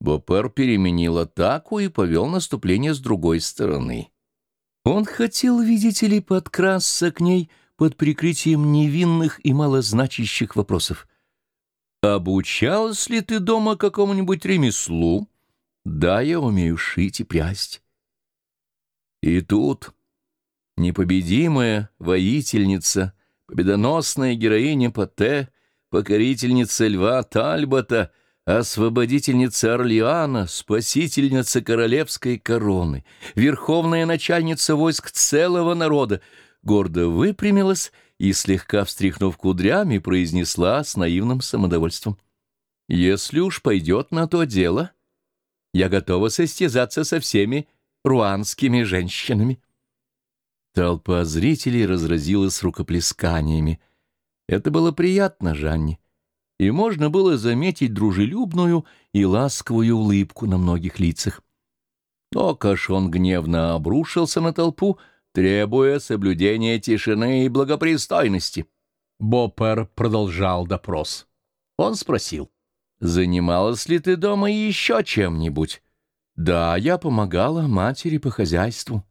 Бопер переменил атаку и повел наступление с другой стороны. Он хотел, видите ли, подкрасться к ней под прикрытием невинных и малозначащих вопросов. «Обучалась ли ты дома какому-нибудь ремеслу?» «Да, я умею шить и прясть». И тут непобедимая воительница, победоносная героиня Патте, покорительница льва Тальбота — освободительница Орлеана, спасительница королевской короны, верховная начальница войск целого народа, гордо выпрямилась и, слегка встряхнув кудрями, произнесла с наивным самодовольством. «Если уж пойдет на то дело, я готова состязаться со всеми руанскими женщинами». Толпа зрителей разразилась рукоплесканиями. Это было приятно Жанне и можно было заметить дружелюбную и ласковую улыбку на многих лицах. Но Кашон гневно обрушился на толпу, требуя соблюдения тишины и благопристойности. Боппер продолжал допрос. Он спросил, «Занималась ли ты дома еще чем-нибудь?» «Да, я помогала матери по хозяйству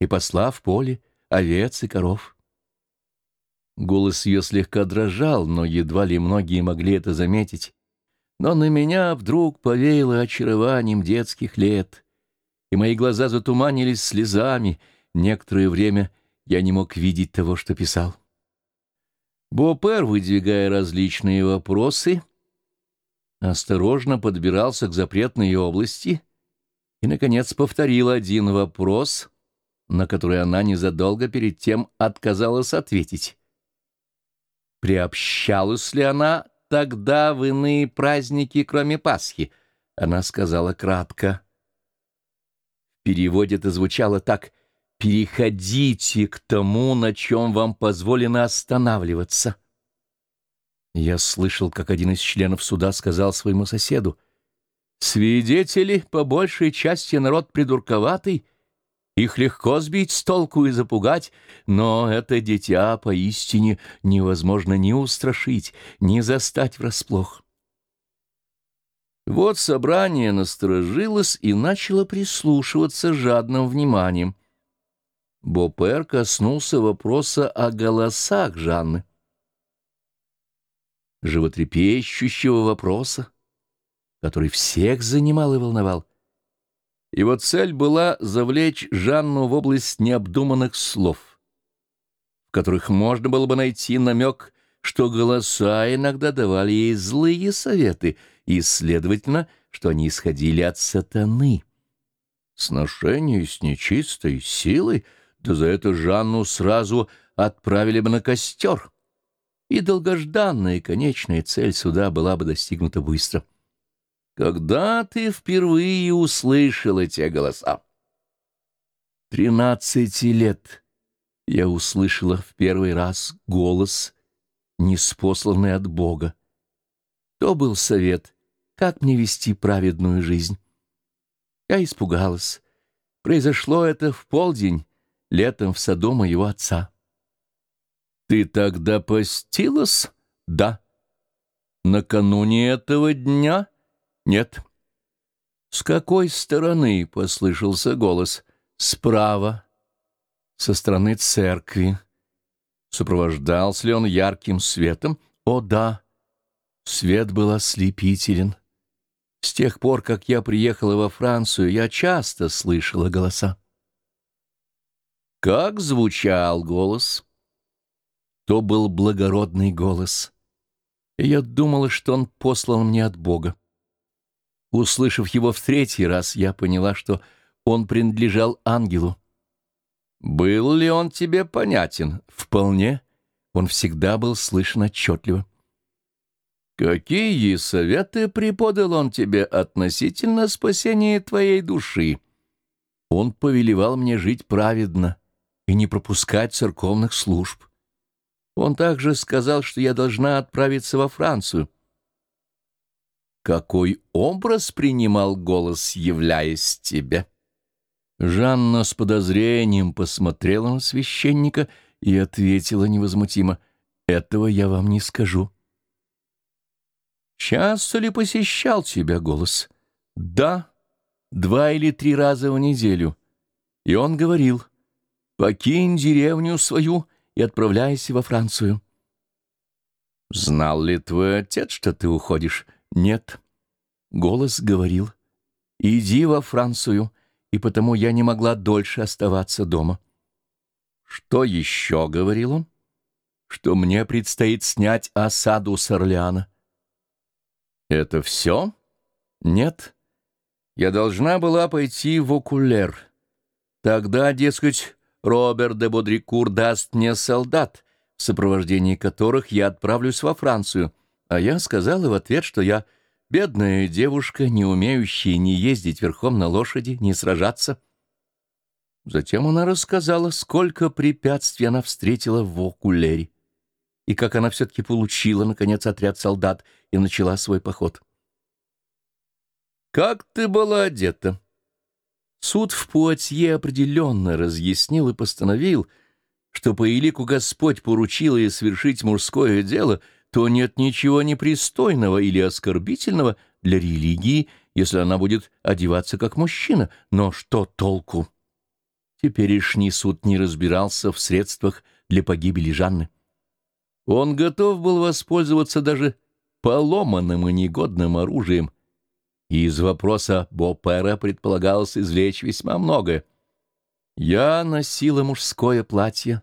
и посла в поле овец и коров». Голос ее слегка дрожал, но едва ли многие могли это заметить. Но на меня вдруг повеяло очарованием детских лет, и мои глаза затуманились слезами. Некоторое время я не мог видеть того, что писал. Бопер, выдвигая различные вопросы, осторожно подбирался к запретной области и, наконец, повторил один вопрос, на который она незадолго перед тем отказалась ответить приобщалась ли она тогда в иные праздники, кроме Пасхи? Она сказала кратко. В переводе это звучало так «Переходите к тому, на чем вам позволено останавливаться». Я слышал, как один из членов суда сказал своему соседу, «Свидетели, по большей части народ придурковатый, их легко сбить с толку и запугать, но это дитя поистине невозможно ни устрашить, ни застать врасплох. Вот собрание насторожилось и начало прислушиваться жадным вниманием. Бопер коснулся вопроса о голосах Жанны. Животрепещущего вопроса, который всех занимал и волновал. Его цель была завлечь Жанну в область необдуманных слов, в которых можно было бы найти намек, что голоса иногда давали ей злые советы, и, следовательно, что они исходили от сатаны. Сношение с нечистой силой, да за это Жанну сразу отправили бы на костер, и долгожданная конечная цель суда была бы достигнута быстро. Когда ты впервые услышал эти голоса? Тринадцати лет я услышала в первый раз голос, неспосланный от Бога. То был совет, как мне вести праведную жизнь. Я испугалась. Произошло это в полдень, летом в саду моего отца. Ты тогда постилась? Да. Накануне этого дня «Нет». «С какой стороны?» — послышался голос. «Справа, со стороны церкви». Сопровождался ли он ярким светом? О, да, свет был ослепителен. С тех пор, как я приехала во Францию, я часто слышала голоса. Как звучал голос? То был благородный голос. Я думала, что он послан мне от Бога. Услышав его в третий раз, я поняла, что он принадлежал ангелу. Был ли он тебе понятен? Вполне. Он всегда был слышен отчетливо. Какие советы преподал он тебе относительно спасения твоей души? Он повелевал мне жить праведно и не пропускать церковных служб. Он также сказал, что я должна отправиться во Францию, какой образ принимал голос, являясь тебе? Жанна с подозрением посмотрела на священника и ответила невозмутимо, «Этого я вам не скажу». «Часто ли посещал тебя голос?» Да, два или три раза в неделю. И он говорил, покинь деревню свою и отправляйся во Францию. Знал ли твой отец, что ты уходишь? Нет. Голос говорил, иди во Францию, и потому я не могла дольше оставаться дома. Что еще говорил он? Что мне предстоит снять осаду с Орлеана. Это все? Нет. Я должна была пойти в окулер. Тогда, дескать, Роберт де Бодрикур даст мне солдат, в сопровождении которых я отправлюсь во Францию, а я сказала в ответ, что я бедная девушка, не умеющая ни ездить верхом на лошади, ни сражаться. Затем она рассказала, сколько препятствий она встретила в окулере, и как она все-таки получила, наконец, отряд солдат и начала свой поход. «Как ты была одета?» Суд в Пуатье определенно разъяснил и постановил, что по элику Господь поручил ей совершить мужское дело, то нет ничего непристойного или оскорбительного для религии, если она будет одеваться как мужчина. Но что толку? Теперешний суд не разбирался в средствах для погибели Жанны. Он готов был воспользоваться даже поломанным и негодным оружием, и из вопроса Бопера предполагалось извлечь весьма многое. Я носила мужское платье,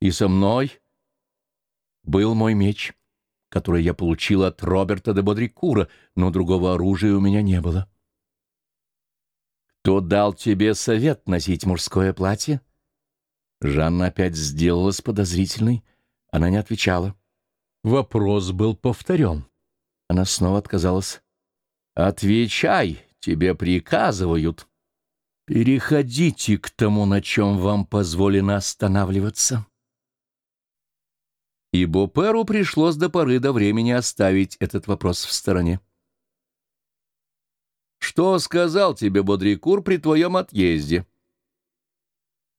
и со мной был мой меч, который я получила от Роберта де Бодрикура, но другого оружия у меня не было. «Кто дал тебе совет носить мужское платье?» Жанна опять сделалась подозрительной. Она не отвечала. Вопрос был повторен. Она снова отказалась. «Отвечай, тебе приказывают. Переходите к тому, на чем вам позволено останавливаться». И Боперу пришлось до поры до времени оставить этот вопрос в стороне. «Что сказал тебе Бодрикур при твоем отъезде?»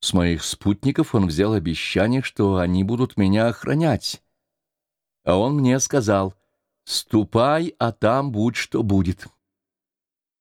С моих спутников он взял обещание, что они будут меня охранять. А он мне сказал — Ступай, а там будь что будет.